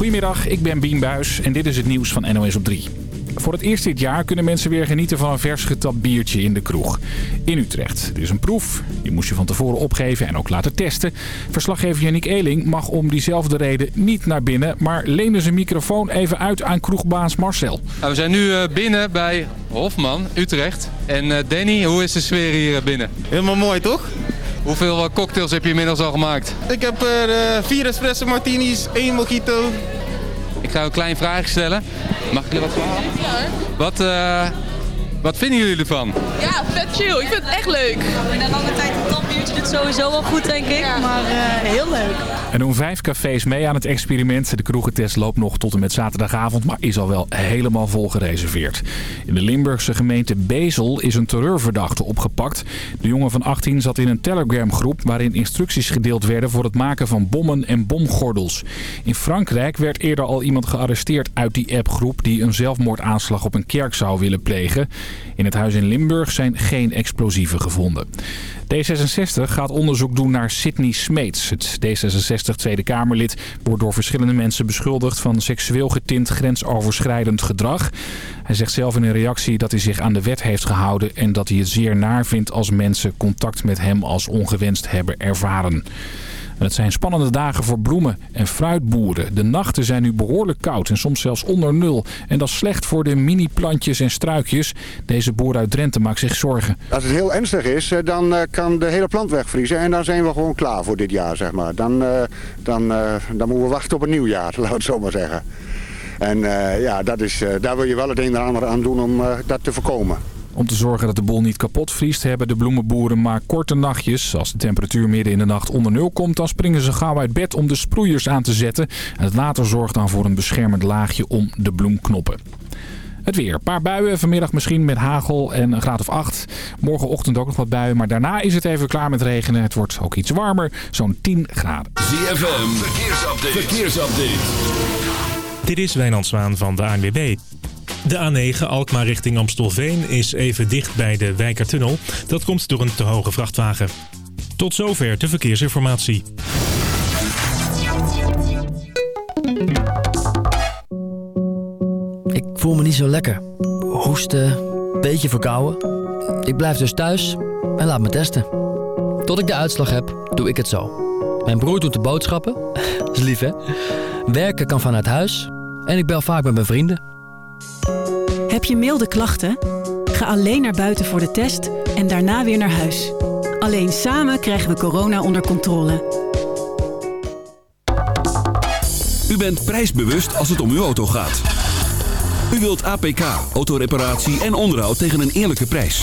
Goedemiddag, ik ben Bien Buis en dit is het nieuws van NOS op 3. Voor het eerst dit jaar kunnen mensen weer genieten van een vers getapt biertje in de kroeg. In Utrecht. Er is een proef. Die moest je van tevoren opgeven en ook laten testen. Verslaggever Yannick Eeling mag om diezelfde reden niet naar binnen... maar leende zijn microfoon even uit aan kroegbaas Marcel. Nou, we zijn nu eh, binnen bij Hofman, Utrecht. En eh, Danny, hoe is de sfeer hier binnen? Helemaal mooi, toch? Hoeveel eh, cocktails heb je inmiddels al gemaakt? Ik heb er eh, vier espresso martinis, één mojito. Ik ga een klein vraagje stellen. Mag ik jullie wat vragen? Ja Wat, eh, wat vinden jullie ervan? Ja, vet chill. Ik vind het echt leuk. In een lange tijd een tapbiertje doet sowieso wel goed, denk ik. Maar eh, heel leuk. Er doen vijf cafés mee aan het experiment. De kroegentest loopt nog tot en met zaterdagavond, maar is al wel helemaal vol gereserveerd. In de Limburgse gemeente Bezel is een terreurverdachte opgepakt. De jongen van 18 zat in een Telegram-groep waarin instructies gedeeld werden voor het maken van bommen en bomgordels. In Frankrijk werd eerder al iemand gearresteerd uit die appgroep die een zelfmoordaanslag op een kerk zou willen plegen. In het huis in Limburg zijn geen explosieven gevonden. D66 gaat onderzoek doen naar Sidney Smeets. Het D66 Tweede Kamerlid wordt door verschillende mensen beschuldigd van seksueel getint grensoverschrijdend gedrag. Hij zegt zelf in een reactie dat hij zich aan de wet heeft gehouden en dat hij het zeer naar vindt als mensen contact met hem als ongewenst hebben ervaren. Het zijn spannende dagen voor bloemen- en fruitboeren. De nachten zijn nu behoorlijk koud en soms zelfs onder nul. En dat is slecht voor de mini-plantjes en struikjes. Deze boer uit Drenthe maakt zich zorgen. Als het heel ernstig is, eh, dan eh, kan de hele plant wegvriezen. En dan zijn we gewoon klaar voor dit jaar, zeg maar. Dan, eh, dan, dan moeten we wachten op een nieuw jaar, laten we het zo maar zeggen. En ja, dat is, daar wil je wel het een en ander aan doen om dat te voorkomen. Om te zorgen dat de bol niet kapot vriest, hebben de bloemenboeren maar korte nachtjes. Als de temperatuur midden in de nacht onder nul komt, dan springen ze gauw uit bed om de sproeiers aan te zetten. En het water zorgt dan voor een beschermend laagje om de bloemknoppen. Het weer. Een paar buien. Vanmiddag misschien met hagel en een graad of 8. Morgenochtend ook nog wat buien. Maar daarna is het even klaar met regenen. Het wordt ook iets warmer. Zo'n 10 graden. ZFM, verkeersupdate. verkeersupdate. Dit is Wijnand Zwaan van de ANWB. De A9 Alkmaar richting Amstelveen is even dicht bij de Wijkertunnel. Dat komt door een te hoge vrachtwagen. Tot zover de verkeersinformatie. Ik voel me niet zo lekker. Hoesten, beetje verkouden. Ik blijf dus thuis en laat me testen. Tot ik de uitslag heb, doe ik het zo. Mijn broer doet de boodschappen. Is lief, hè? Werken kan vanuit huis. En ik bel vaak met mijn vrienden. Heb je milde klachten? Ga alleen naar buiten voor de test en daarna weer naar huis. Alleen samen krijgen we corona onder controle. U bent prijsbewust als het om uw auto gaat. U wilt APK, autoreparatie en onderhoud tegen een eerlijke prijs.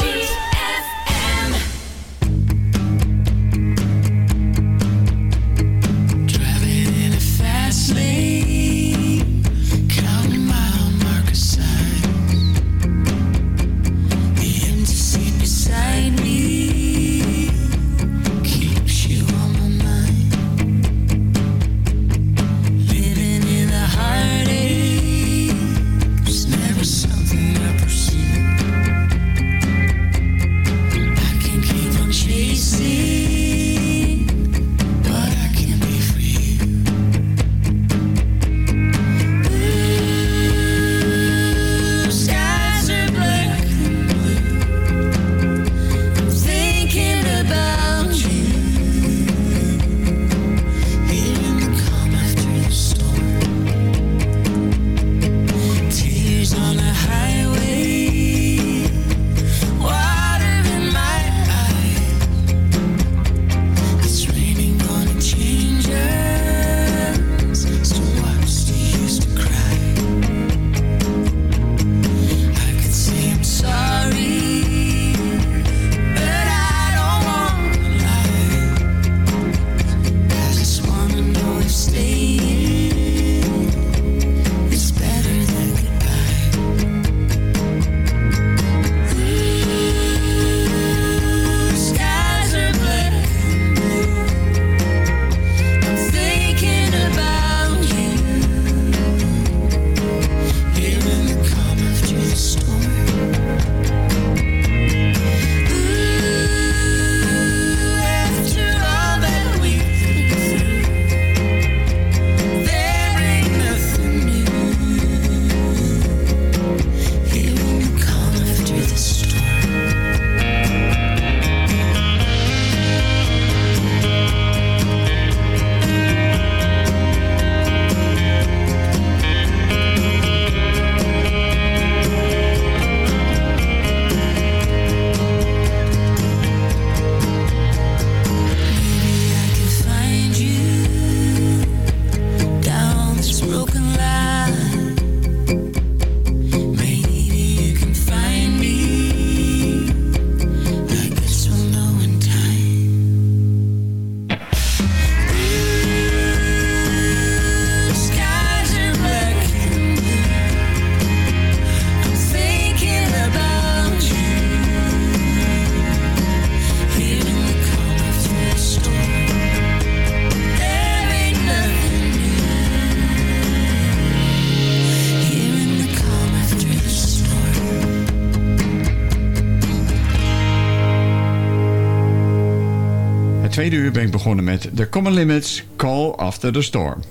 Uur ben ik begonnen met The Common Limits, Call After the Storm.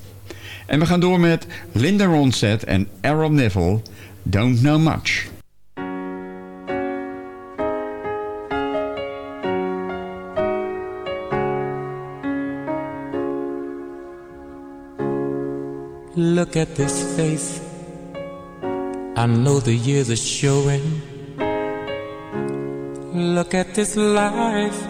En we gaan door met Linda Ronstadt en Aaron Neville, Don't Know Much. Look at this face. I know the years are showing. Look at this life.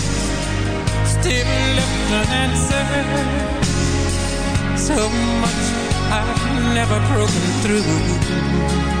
left unanswered. So much I've never broken through.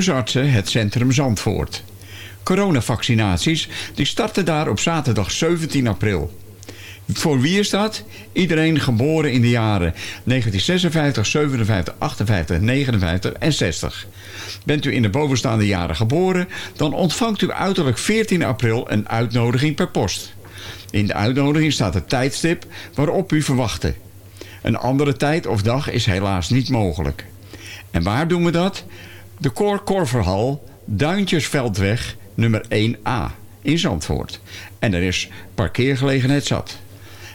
Huisartsen het Centrum Zandvoort. Coronavaccinaties die starten daar op zaterdag 17 april. Voor wie is dat? Iedereen geboren in de jaren 1956, 57, 58, 59 en 60. Bent u in de bovenstaande jaren geboren, dan ontvangt u uiterlijk 14 april een uitnodiging per post. In de uitnodiging staat het tijdstip waarop u verwachtte. Een andere tijd of dag is helaas niet mogelijk. En waar doen we dat? De Cor Korverhal, Duintjesveldweg, nummer 1A in Zandvoort. En er is parkeergelegenheid zat.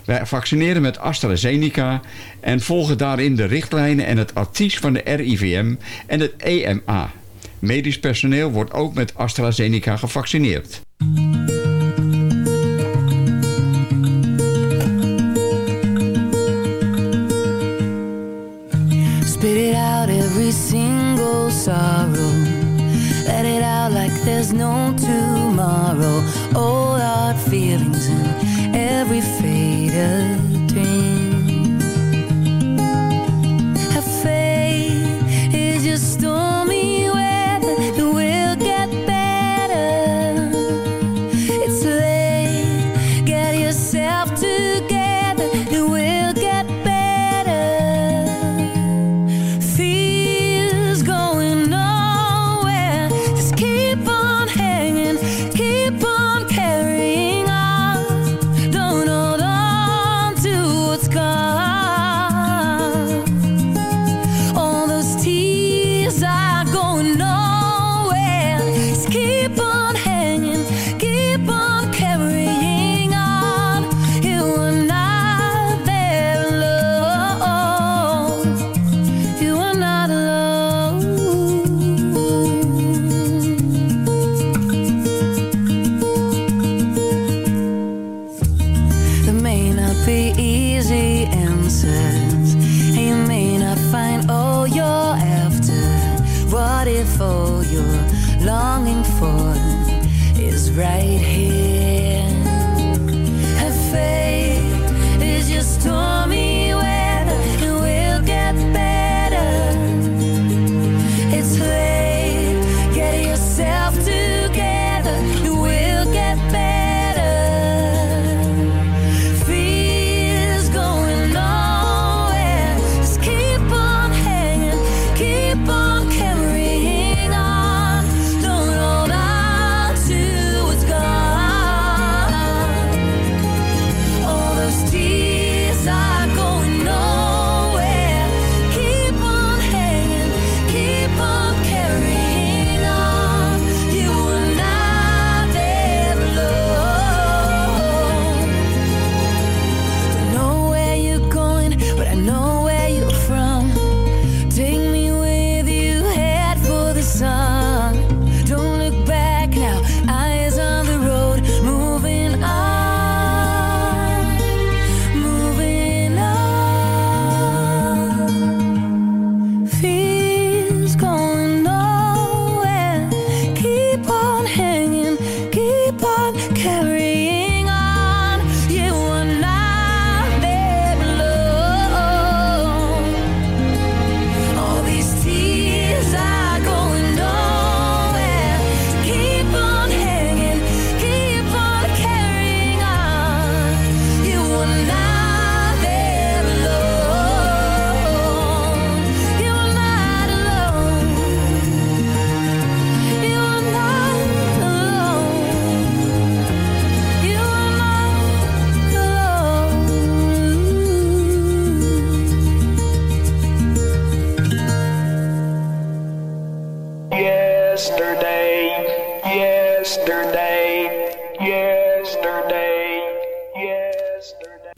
Wij vaccineren met AstraZeneca en volgen daarin de richtlijnen en het advies van de RIVM en het EMA. Medisch personeel wordt ook met AstraZeneca gevaccineerd. hard feelings in every fade of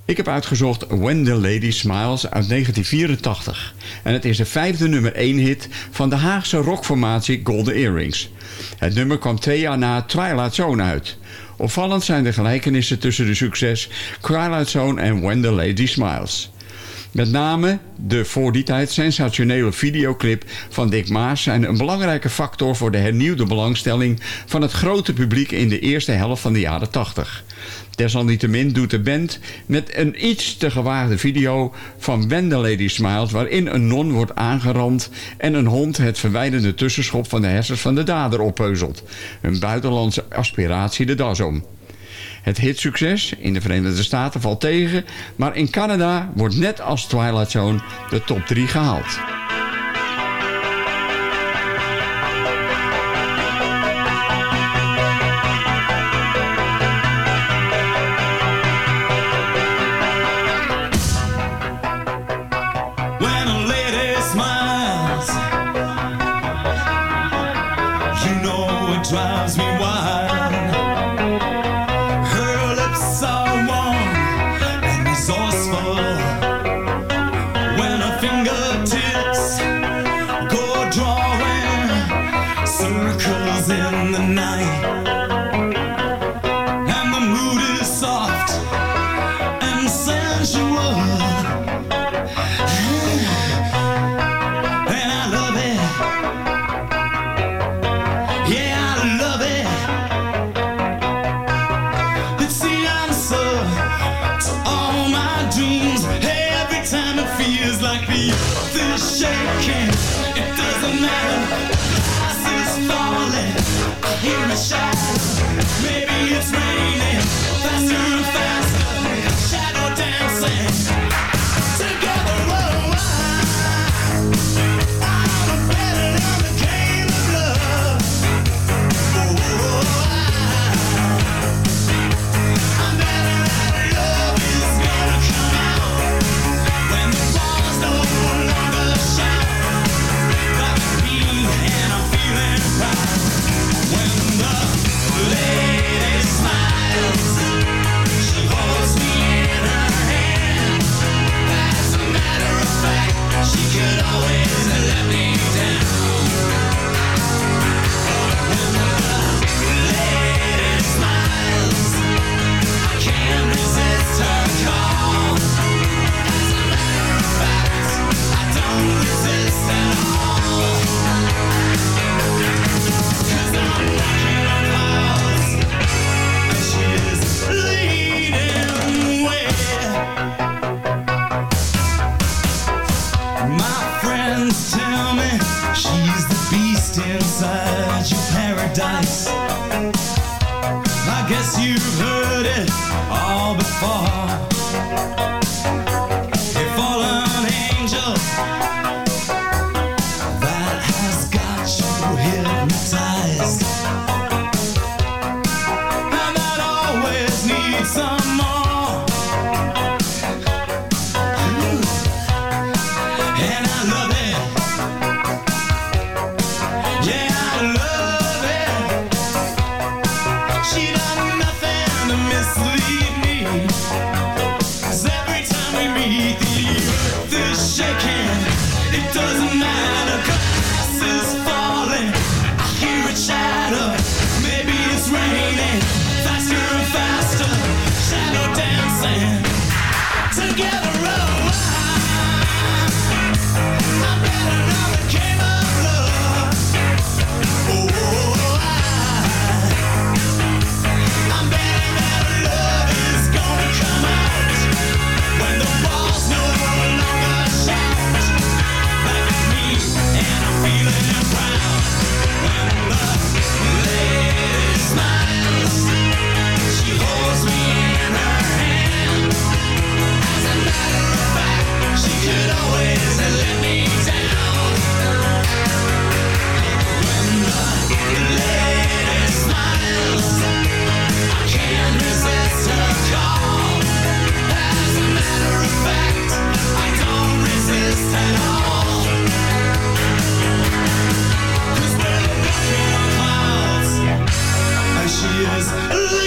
Ik heb uitgezocht When the Lady Smiles uit 1984. En het is de vijfde nummer 1 hit van de Haagse rockformatie Golden Earrings. Het nummer kwam twee jaar na Twilight Zone uit. Opvallend zijn de gelijkenissen tussen de succes Twilight Zone en When the Lady Smiles. Met name de voor die tijd sensationele videoclip van Dick Maas zijn een belangrijke factor voor de hernieuwde belangstelling van het grote publiek in de eerste helft van de jaren 80. Desalniettemin doet de band met een iets te gewaagde video van When Lady Smiles... waarin een non wordt aangerand en een hond het verwijdende tussenschop van de hersens van de dader oppeuzelt. Een buitenlandse aspiratie de das om. Het hitsucces in de Verenigde Staten valt tegen, maar in Canada wordt net als Twilight Zone de top 3 gehaald. Maybe it's raining. Faster and faster. Shadow dancing. You've heard it all before. It doesn't matter, she is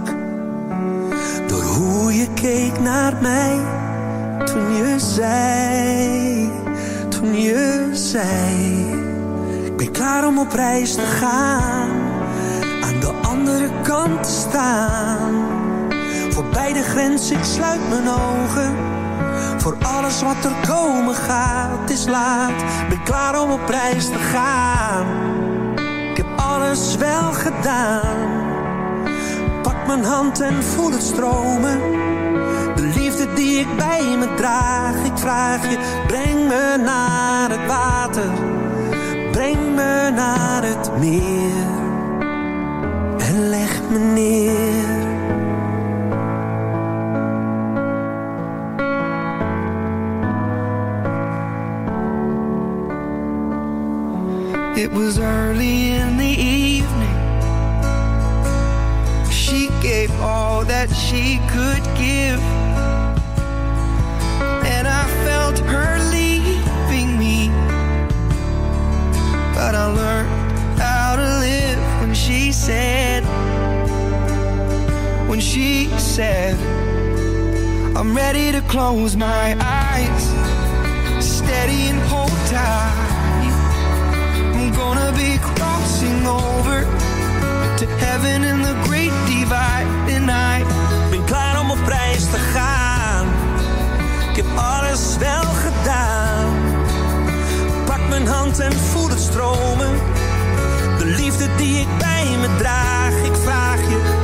Je keek naar mij. Toen je zei, toen je zei. Ik ben klaar om op reis te gaan. Aan de andere kant te staan. Voorbij de grens, ik sluit mijn ogen. Voor alles wat er komen gaat, is laat. Ben klaar om op reis te gaan. Ik heb alles wel gedaan. Mijn hand en voel het stromen. De liefde die ik bij me draag. Ik vraag je, breng me naar het water. Breng me naar het meer. En leg me neer. It was early in that she could give. And I felt her leaving me. But I learned how to live when she said, when she said, I'm ready to close my eyes, steady and hold tight. I'm gonna be crossing over heaven in the great divide tonight. Ben klaar om op reis te gaan. Ik heb alles wel gedaan. Pak mijn hand en voel het stromen. De liefde die ik bij me draag. Ik vraag je,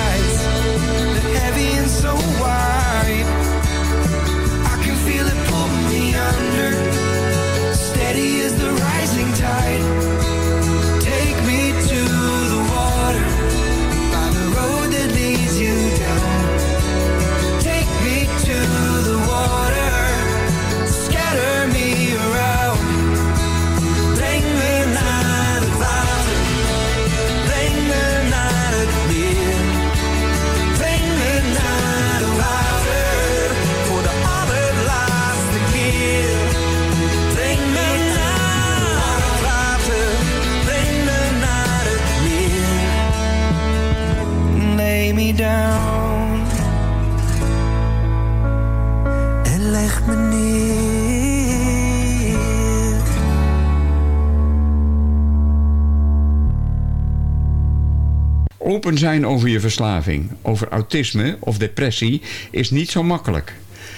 Open zijn over je verslaving, over autisme of depressie is niet zo makkelijk.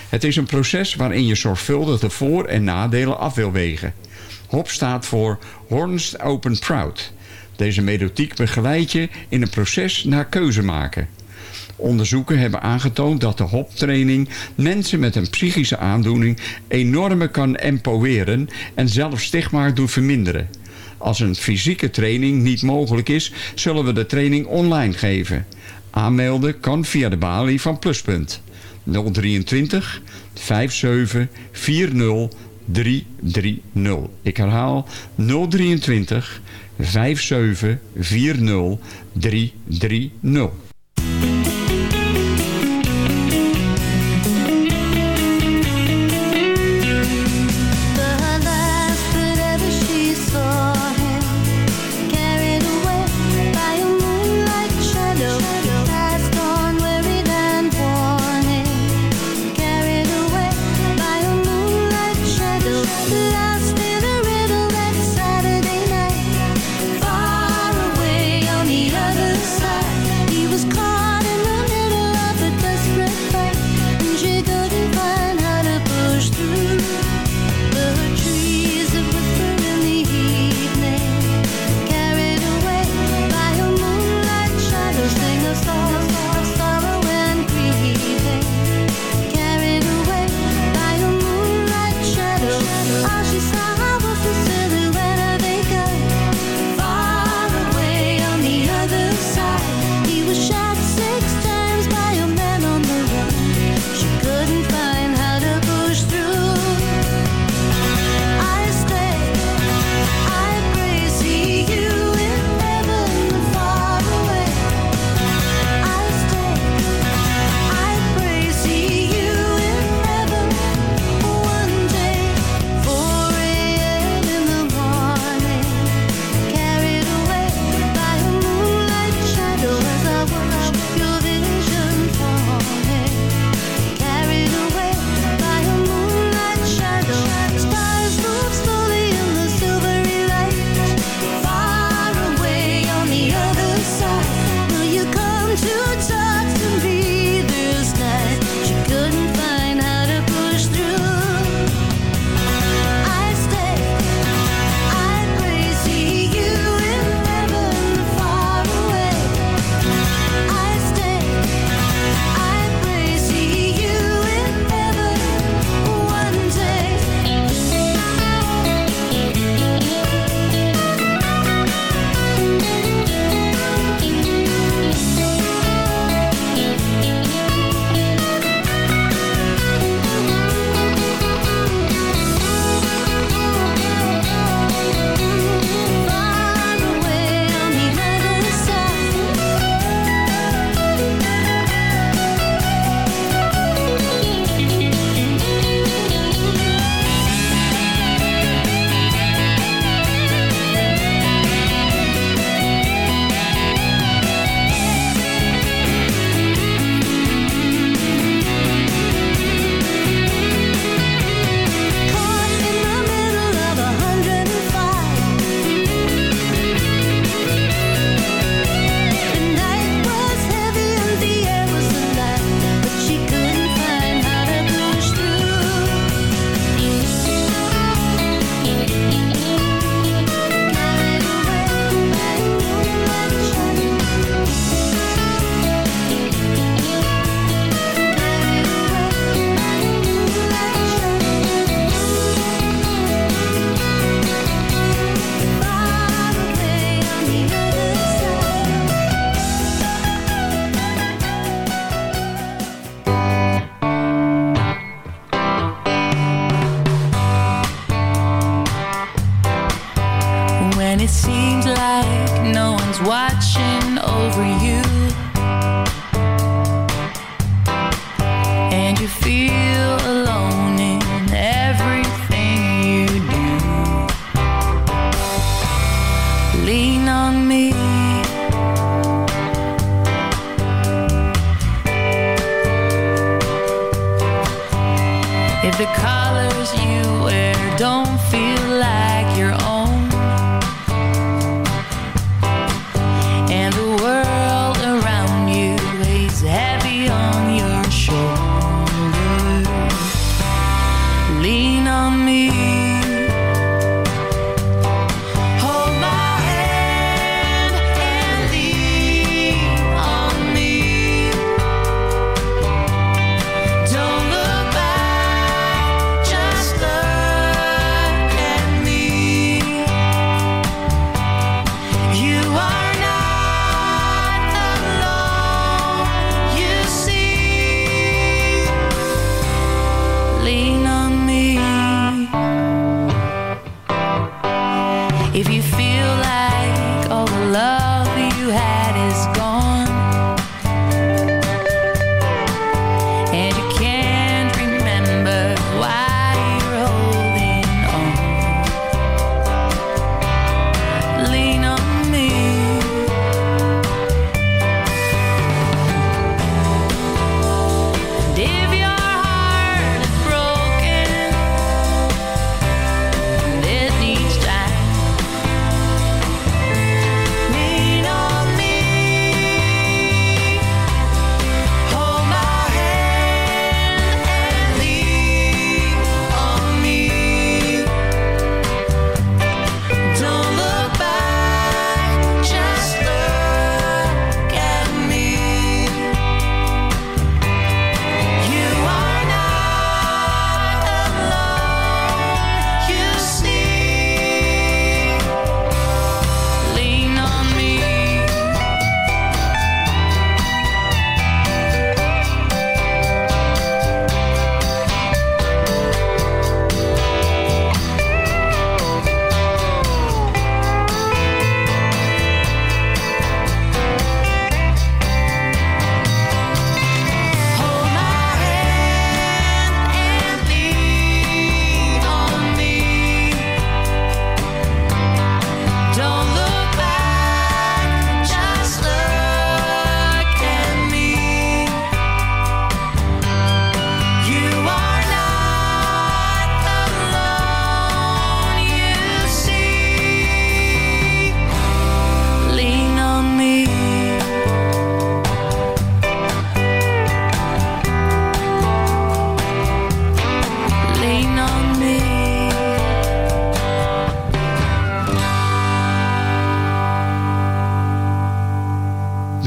Het is een proces waarin je zorgvuldig de voor- en nadelen af wil wegen. HOP staat voor Horns Open Proud. Deze methodiek begeleidt je in een proces naar keuze maken. Onderzoeken hebben aangetoond dat de HOP-training mensen met een psychische aandoening enorm kan empoweren en zelfs stigma doet verminderen. Als een fysieke training niet mogelijk is, zullen we de training online geven. Aanmelden kan via de balie van Pluspunt 023 57 40 330. Ik herhaal 023 57 40 330.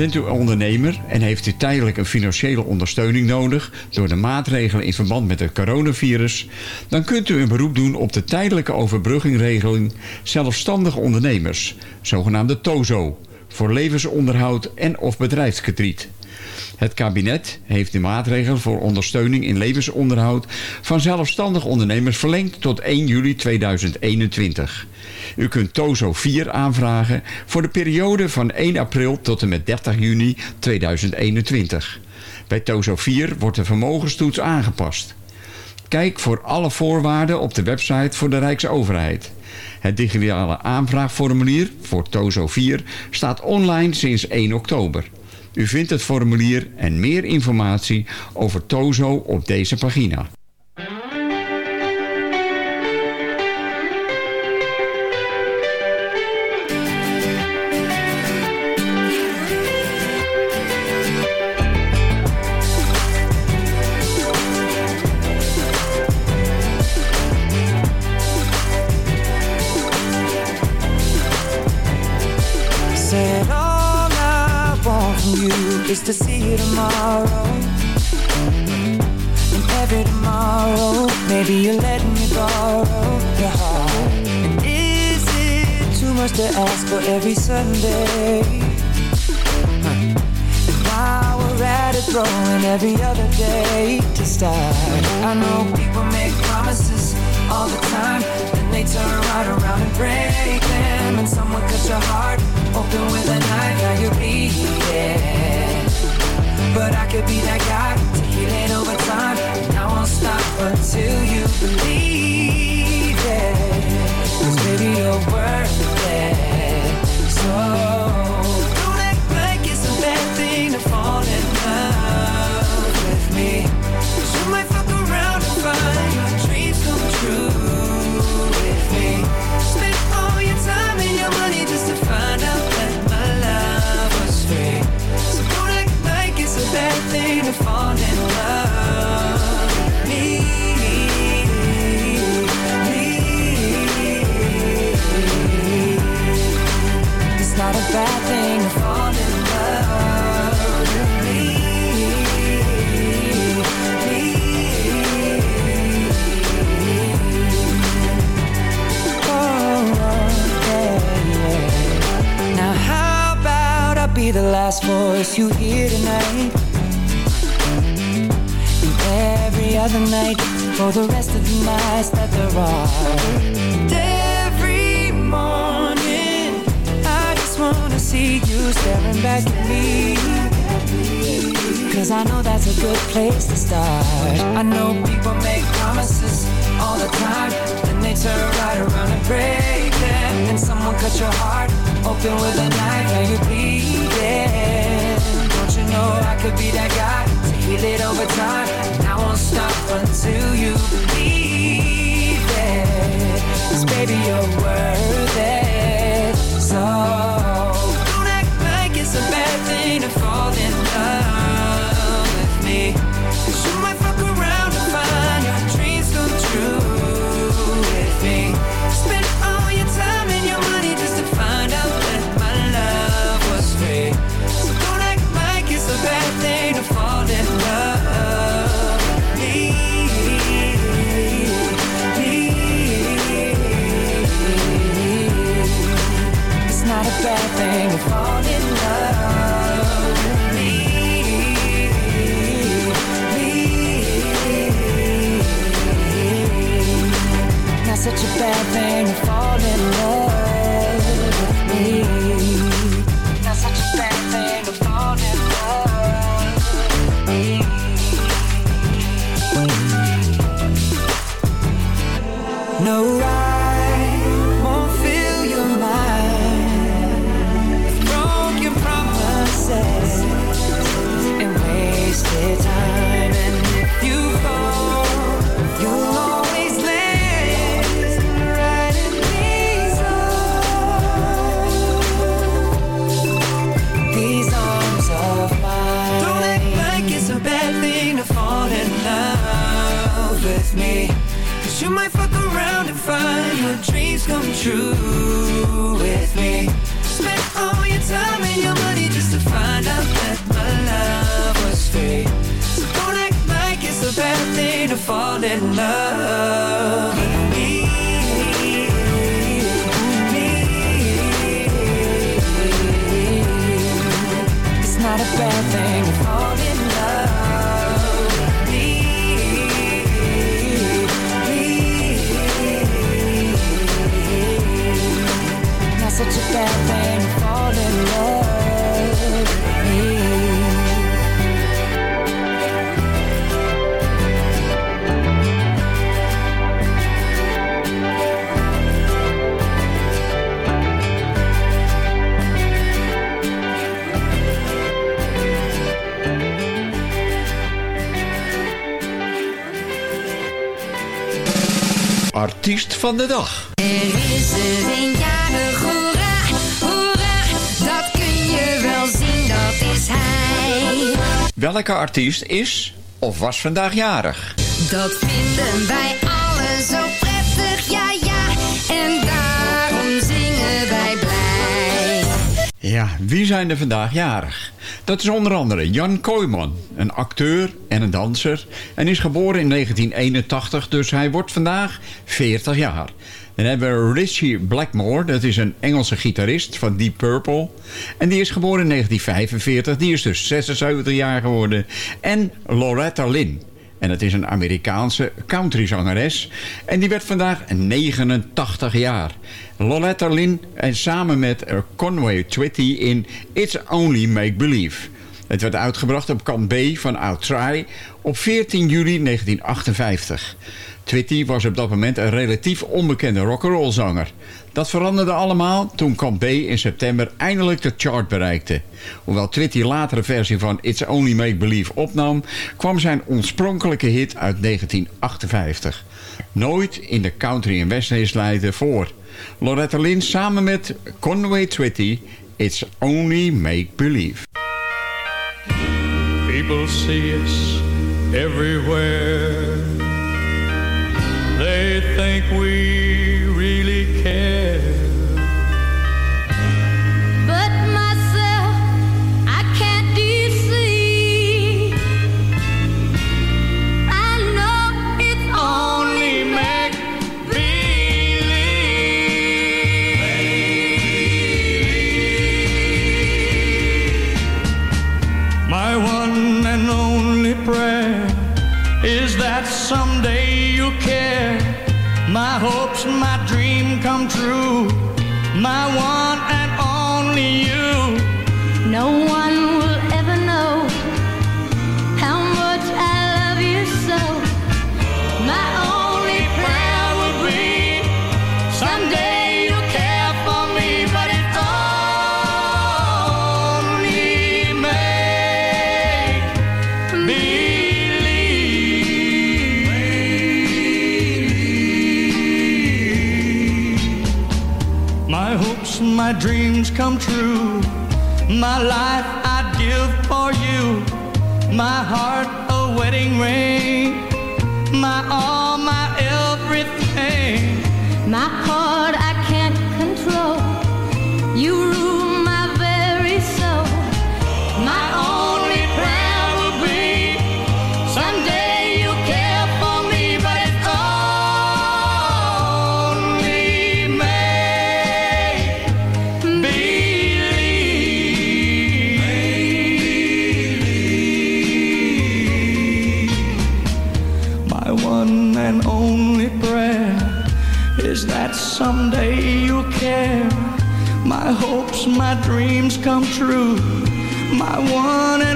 Bent u ondernemer en heeft u tijdelijk een financiële ondersteuning nodig door de maatregelen in verband met het coronavirus, dan kunt u een beroep doen op de tijdelijke overbruggingregeling zelfstandige ondernemers, zogenaamde TOZO, voor levensonderhoud en of bedrijfskrediet. Het kabinet heeft de maatregelen voor ondersteuning in levensonderhoud van zelfstandige ondernemers verlengd tot 1 juli 2021. U kunt TOZO 4 aanvragen voor de periode van 1 april tot en met 30 juni 2021. Bij TOZO 4 wordt de vermogenstoets aangepast. Kijk voor alle voorwaarden op de website voor de Rijksoverheid. Het digitale aanvraagformulier voor TOZO 4 staat online sinds 1 oktober. U vindt het formulier en meer informatie over TOZO op deze pagina. Is to see you tomorrow. And every tomorrow, maybe you're letting me borrow your heart. And is it too much to ask for every Sunday? And while we're at it, throwing every other day to start. I know people make promises all the time, then they turn right around and break them. And someone cut your heart open with a knife, now you're bleeding. But I could be that guy to heal it over time. And I won't stop until you believe it. Cause baby, you're worth it. So bad thing to fall in love with me. Oh, yeah. Now how about I be the last voice you hear tonight and every other night for the rest of the nights that there are see you staring back at me. Cause I know that's a good place to start. I know people make promises all the time, then they turn right around and break them. And someone cut your heart open with a knife, and you bleeding. Don't you know I could be that guy to heal it over time? And I won't stop until you believe it. Cause baby, you're worth it. So such a bad thing van de dag. Er is er een jarig, hoera, hoera, dat kun je wel zien, dat is hij. Welke artiest is of was vandaag jarig? Dat vinden wij allen zo prettig, ja ja, en daarom zingen wij blij. Ja, wie zijn er vandaag jarig? Dat is onder andere Jan Kooijman, een acteur en een danser. En is geboren in 1981, dus hij wordt vandaag 40 jaar. Dan hebben we Richie Blackmore, dat is een Engelse gitarist van Deep Purple. En die is geboren in 1945, die is dus 76 jaar geworden. En Loretta Lynn. En dat is een Amerikaanse countryzangeres. En die werd vandaag 89 jaar. Loretta Lynn en samen met eh, Conway Twitty in It's Only Make Believe. Het werd uitgebracht op kant B van Outtry op 14 juli 1958. Twitty was op dat moment een relatief onbekende rock'n'roll zanger. Dat veranderde allemaal toen kant B in september eindelijk de chart bereikte. Hoewel Twitty later een versie van It's Only Make Believe opnam... kwam zijn oorspronkelijke hit uit 1958. Nooit in de country- en westernhitslijden voor. Loretta Lynn samen met Conway Twitty... It's Only Make Believe. People see us everywhere. They think we come true, my one and only you. No my dreams come true. My life I'd give for you. My heart a wedding ring. My all someday you'll care. My hopes, my dreams come true. My one and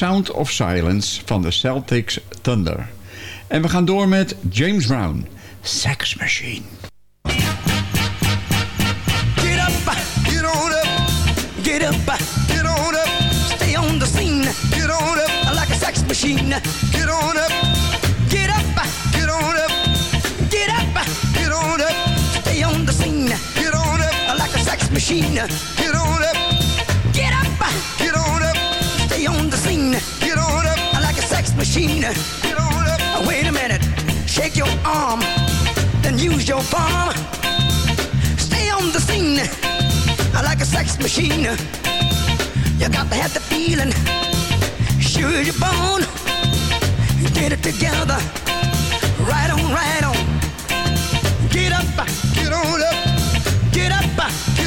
Sound of Silence van de Celtics Thunder. En we gaan door met James Brown, Sex Machine. Get up, get on up, get up, get on up, stay on the scene. Get on up, like a sex machine. Get on up, get up, get on up, get up, get on up, stay on the scene. Get on up, like a sex machine. Get on up, get up, get on up, on the scene. Get on up, like a sex machine. Get on up, oh, wait a minute, shake your arm, then use your palm. Stay on the scene like a sex machine. You got to have the feeling, sure you're born. Get it together, right on, right on. Get up, get on up, get up,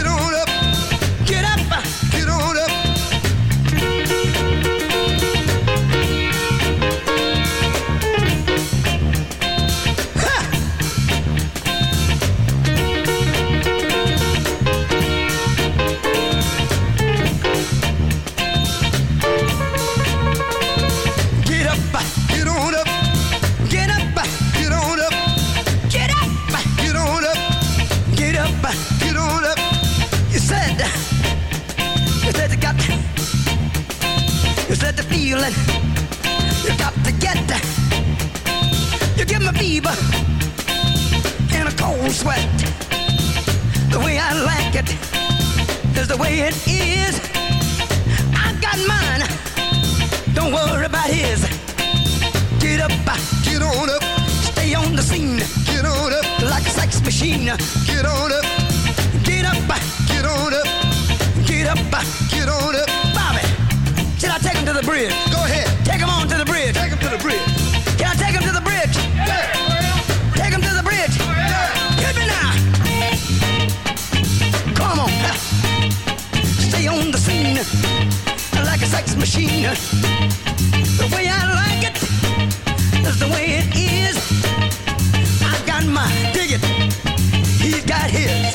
is the way it is. I got mine. Don't worry about his. Get up, get on up, stay on the scene. Get on up like a sex machine. Get on up, get up, get on up, get up, get on up. Bobby, should I take him to the bridge? Go ahead, take him on to the bridge. Take him to the bridge. Like a sex machine. The way I like it is the way it is. I got my dig it, he's got his.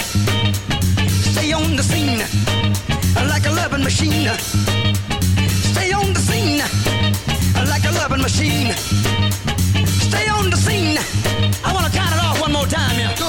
Stay on the scene like a loving machine. Stay on the scene like a loving machine. Stay on the scene. I wanna count it off one more time here.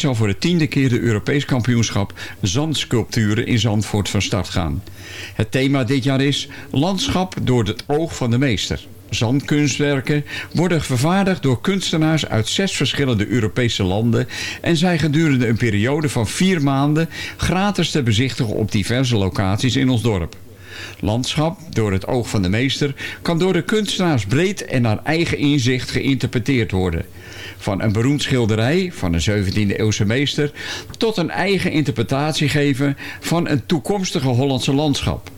Zal voor de tiende keer de Europees kampioenschap zandsculpturen in Zandvoort van start gaan. Het thema dit jaar is Landschap door het oog van de meester. Zandkunstwerken worden vervaardigd door kunstenaars uit zes verschillende Europese landen en zijn gedurende een periode van vier maanden gratis te bezichtigen op diverse locaties in ons dorp. Landschap, door het oog van de meester, kan door de kunstenaars breed en naar eigen inzicht geïnterpreteerd worden. Van een beroemd schilderij van een 17e eeuwse meester tot een eigen interpretatie geven van een toekomstige Hollandse landschap.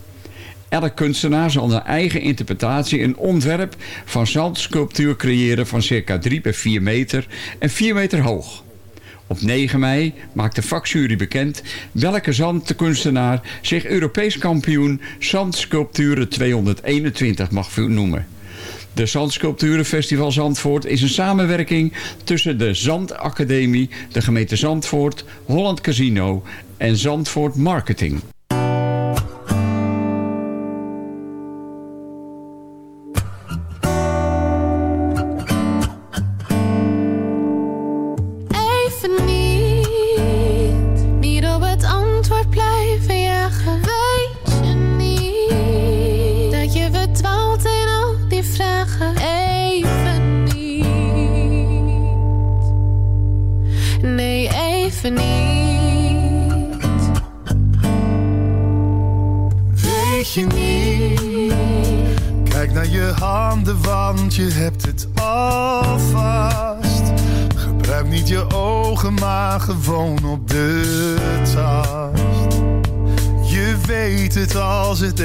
Elk kunstenaar zal naar eigen interpretatie een ontwerp van zandsculptuur creëren van circa 3 bij 4 meter en 4 meter hoog. Op 9 mei maakt de vakjury bekend welke zandkunstenaar zich Europees kampioen Zandsculpturen 221 mag noemen. De Zandsculpturenfestival Zandvoort is een samenwerking tussen de Zandacademie, de gemeente Zandvoort, Holland Casino en Zandvoort Marketing.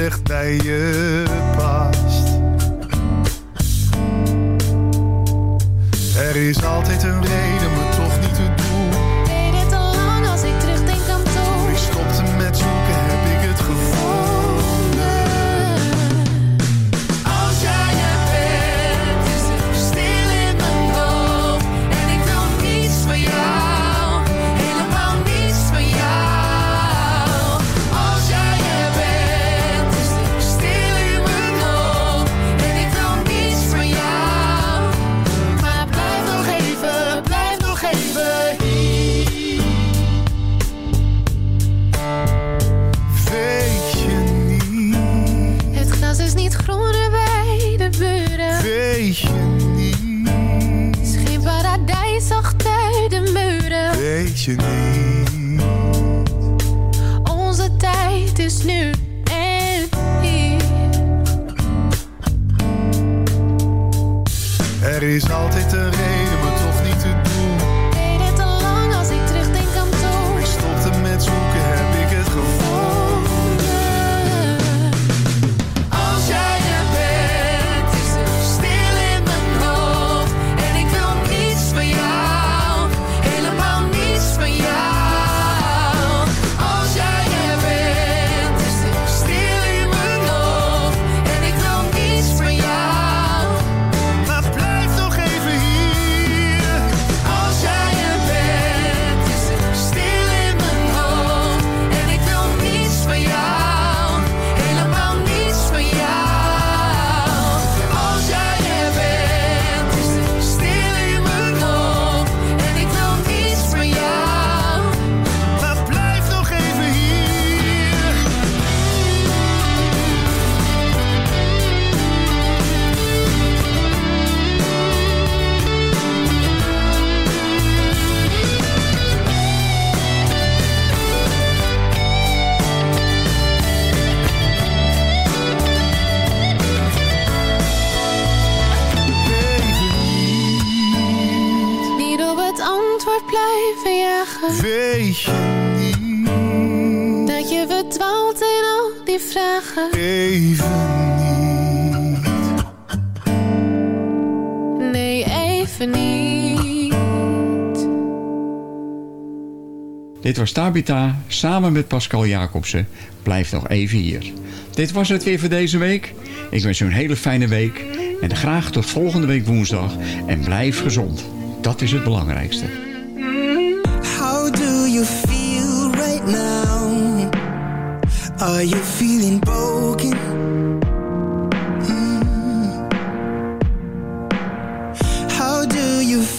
Echt bij je Was Tabita samen met Pascal Jacobsen. Blijf nog even hier. Dit was het weer voor deze week. Ik wens u een hele fijne week. En graag tot volgende week woensdag. En blijf gezond. Dat is het belangrijkste. How do you feel right now? Are you feeling broken? Mm. How do you?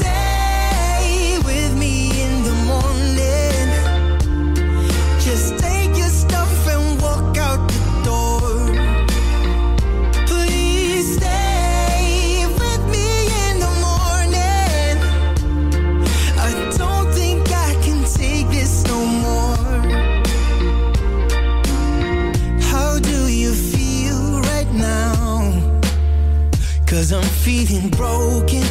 leaving broken.